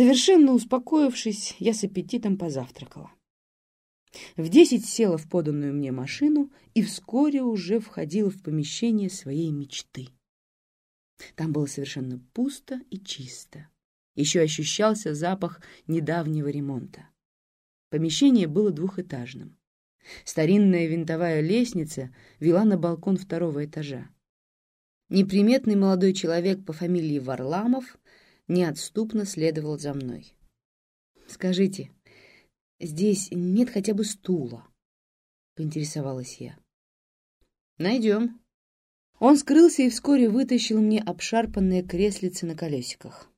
Совершенно успокоившись, я с аппетитом позавтракала. В десять села в поданную мне машину и вскоре уже входила в помещение своей мечты. Там было совершенно пусто и чисто. Еще ощущался запах недавнего ремонта. Помещение было двухэтажным. Старинная винтовая лестница вела на балкон второго этажа. Неприметный молодой человек по фамилии Варламов неотступно следовал за мной. «Скажите, здесь нет хотя бы стула?» — поинтересовалась я. «Найдем». Он скрылся и вскоре вытащил мне обшарпанное креслице на колесиках.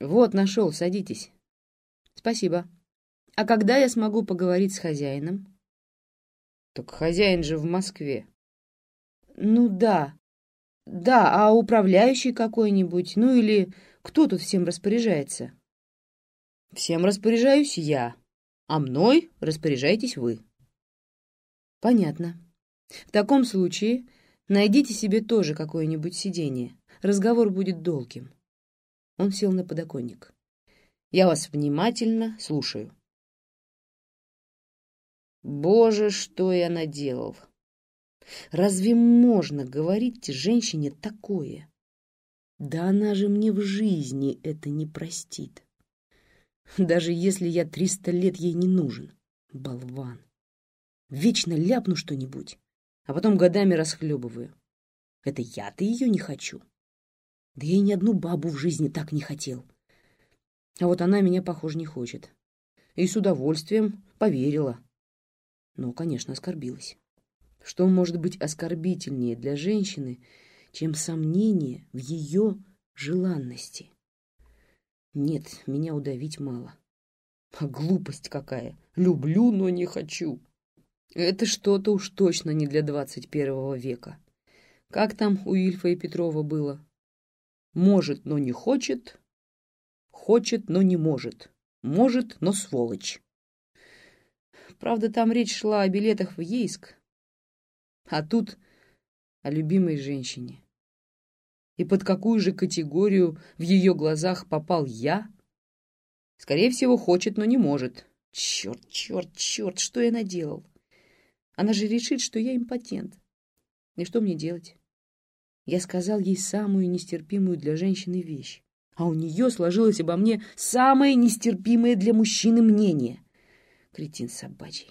«Вот, нашел, садитесь». «Спасибо. А когда я смогу поговорить с хозяином?» «Так хозяин же в Москве». «Ну да, да, а управляющий какой-нибудь, ну или кто тут всем распоряжается? Всем распоряжаюсь я, а мной распоряжаетесь вы. Понятно. В таком случае найдите себе тоже какое-нибудь сиденье. Разговор будет долгим. Он сел на подоконник. Я вас внимательно слушаю. Боже, что я наделал! Разве можно говорить женщине такое? Да она же мне в жизни это не простит. Даже если я триста лет ей не нужен. Болван. Вечно ляпну что-нибудь, а потом годами расхлебываю. Это я-то ее не хочу. Да я ни одну бабу в жизни так не хотел. А вот она меня, похоже, не хочет. И с удовольствием поверила. Но, конечно, оскорбилась. Что может быть оскорбительнее для женщины, чем сомнение в ее желанности? Нет, меня удавить мало. А глупость какая! Люблю, но не хочу. Это что-то уж точно не для двадцать первого века. Как там у Ильфа и Петрова было? Может, но не хочет. Хочет, но не может. Может, но сволочь. Правда, там речь шла о билетах в Ейск, а тут о любимой женщине. И под какую же категорию в ее глазах попал я? Скорее всего, хочет, но не может. Черт, черт, черт, что я наделал? Она же решит, что я импотент. И что мне делать? Я сказал ей самую нестерпимую для женщины вещь, а у нее сложилось обо мне самое нестерпимое для мужчины мнение. Кретин собачий.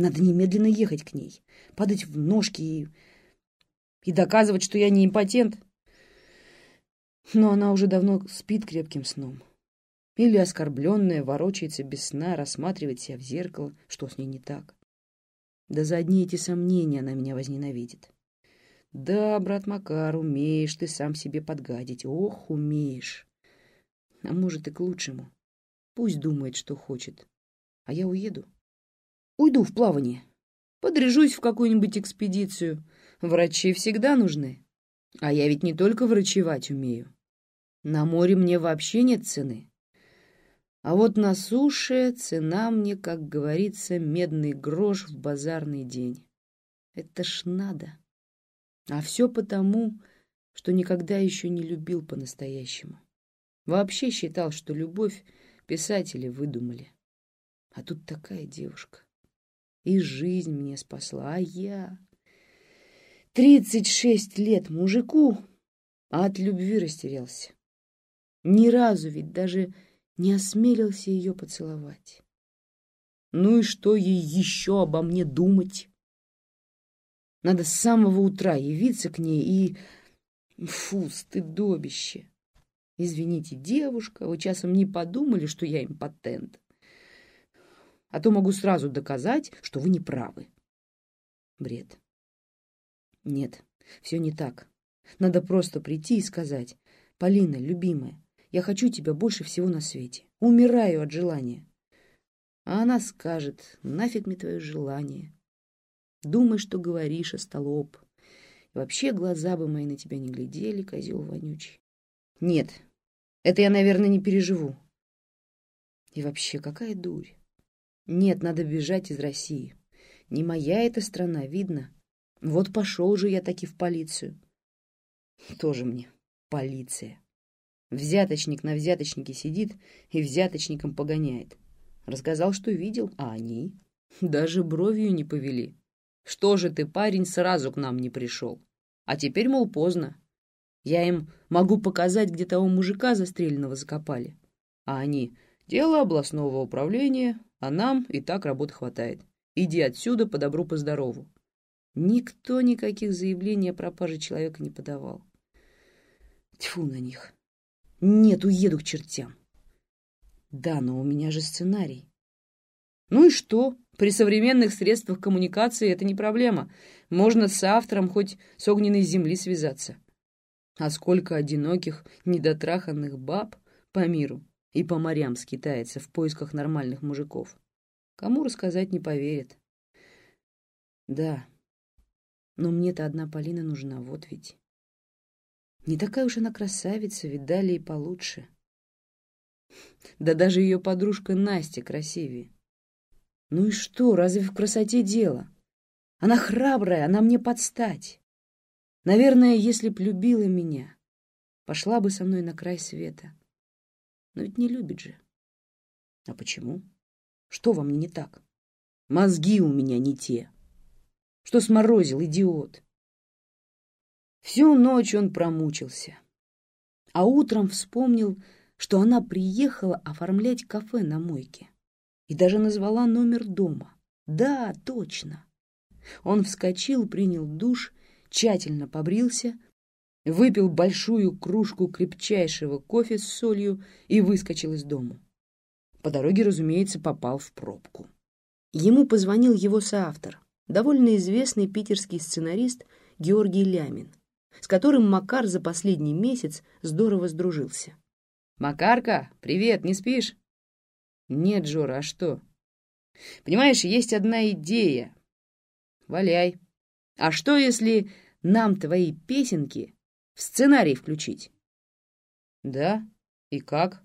Надо немедленно ехать к ней, падать в ножки и... и доказывать, что я не импотент. Но она уже давно спит крепким сном. Или оскорбленная ворочается без сна, рассматривает себя в зеркало, что с ней не так. Да за одни эти сомнения она меня возненавидит. Да, брат Макар, умеешь ты сам себе подгадить. Ох, умеешь. А может и к лучшему. Пусть думает, что хочет. А я уеду. Уйду в плавание. Подряжусь в какую-нибудь экспедицию. Врачи всегда нужны. А я ведь не только врачевать умею. На море мне вообще нет цены. А вот на суше цена мне, как говорится, медный грош в базарный день. Это ж надо. А все потому, что никогда еще не любил по-настоящему. Вообще считал, что любовь писатели выдумали. А тут такая девушка и жизнь мне спасла, а я... Тридцать шесть лет мужику, а от любви растерялся. Ни разу ведь даже не осмелился ее поцеловать. Ну и что ей еще обо мне думать? Надо с самого утра явиться к ней и... Фу, стыдобище! Извините, девушка, вы часом не подумали, что я импотент? А то могу сразу доказать, что вы не правы. Бред. Нет, все не так. Надо просто прийти и сказать, «Полина, любимая, я хочу тебя больше всего на свете. Умираю от желания». А она скажет, «Нафиг мне твое желание? Думай, что говоришь, остолоп. И вообще глаза бы мои на тебя не глядели, козел вонючий». Нет, это я, наверное, не переживу. И вообще, какая дурь. Нет, надо бежать из России. Не моя эта страна, видно. Вот пошел же я таки в полицию. Тоже мне полиция. Взяточник на взяточнике сидит и взяточником погоняет. Рассказал, что видел, а они даже бровью не повели. Что же ты, парень, сразу к нам не пришел? А теперь, мол, поздно. Я им могу показать, где того мужика застреленного закопали. А они — дело областного управления, а нам и так работы хватает. Иди отсюда по добру, по здорову. Никто никаких заявлений о пропаже человека не подавал. Тьфу на них. Нет, уеду к чертям. Да, но у меня же сценарий. Ну и что? При современных средствах коммуникации это не проблема. Можно с автором хоть с огненной земли связаться. А сколько одиноких, недотраханных баб по миру и по морям скитается в поисках нормальных мужиков. Кому рассказать не поверят. Да, но мне-то одна Полина нужна, вот ведь. Не такая уж она красавица, видали и получше. Да даже ее подружка Настя красивее. Ну и что, разве в красоте дело? Она храбрая, она мне подстать. Наверное, если б любила меня, пошла бы со мной на край света. Но ведь не любит же. А почему? Что во мне не так? Мозги у меня не те. Что сморозил, идиот? Всю ночь он промучился. А утром вспомнил, что она приехала оформлять кафе на мойке. И даже назвала номер дома. Да, точно. Он вскочил, принял душ, тщательно побрился, выпил большую кружку крепчайшего кофе с солью и выскочил из дома. По дороге, разумеется, попал в пробку. Ему позвонил его соавтор, довольно известный питерский сценарист Георгий Лямин, с которым Макар за последний месяц здорово сдружился. «Макарка, привет, не спишь?» «Нет, Жора, а что?» «Понимаешь, есть одна идея. Валяй. А что, если нам твои песенки в сценарий включить?» «Да? И как?»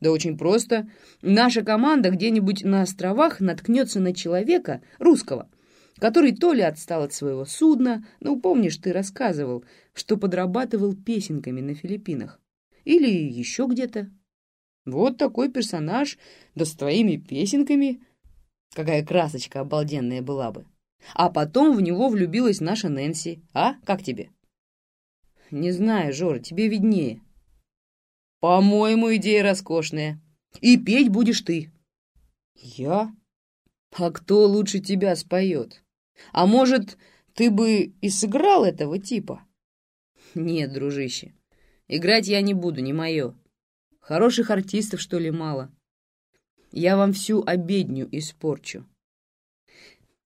Да очень просто. Наша команда где-нибудь на островах наткнется на человека, русского, который то ли отстал от своего судна, ну, помнишь, ты рассказывал, что подрабатывал песенками на Филиппинах, или еще где-то. Вот такой персонаж, да с твоими песенками. Какая красочка обалденная была бы. А потом в него влюбилась наша Нэнси. А, как тебе? Не знаю, Жора, тебе виднее. По-моему, идея роскошная. И петь будешь ты. Я? А кто лучше тебя споет? А может, ты бы и сыграл этого типа? Нет, дружище, играть я не буду, не мое. Хороших артистов, что ли, мало? Я вам всю обедню испорчу.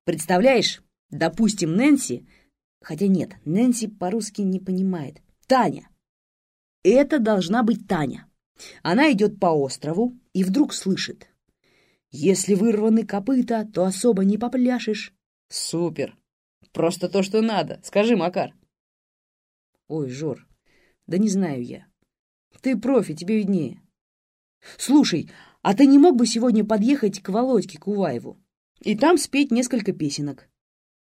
Представляешь, допустим, Нэнси... Хотя нет, Нэнси по-русски не понимает. Таня, это должна быть Таня. Она идет по острову и вдруг слышит. Если вырваны копыта, то особо не попляшешь. Супер! Просто то, что надо. Скажи, Макар. Ой, Жор, да не знаю я. Ты профи, тебе виднее. Слушай, а ты не мог бы сегодня подъехать к Володьке Куваеву и там спеть несколько песенок?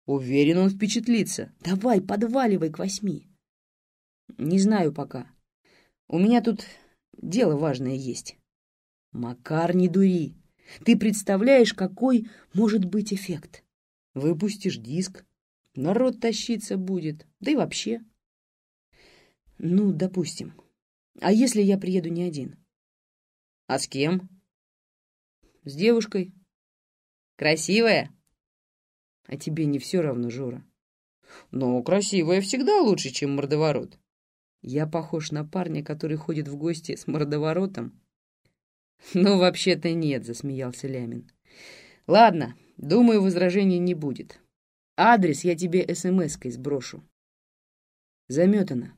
Уверен, он впечатлится. Давай, подваливай к восьми. Не знаю пока. У меня тут дело важное есть. Макар, не дури. Ты представляешь, какой может быть эффект? Выпустишь диск, народ тащиться будет, да и вообще. Ну, допустим. А если я приеду не один? А с кем? С девушкой. Красивая? А тебе не все равно, Жора. Но красивая всегда лучше, чем мордоворот. Я похож на парня, который ходит в гости с мордоворотом? Ну, вообще-то нет, засмеялся Лямин. Ладно, думаю, возражений не будет. Адрес я тебе смс-кой сброшу. Заметано.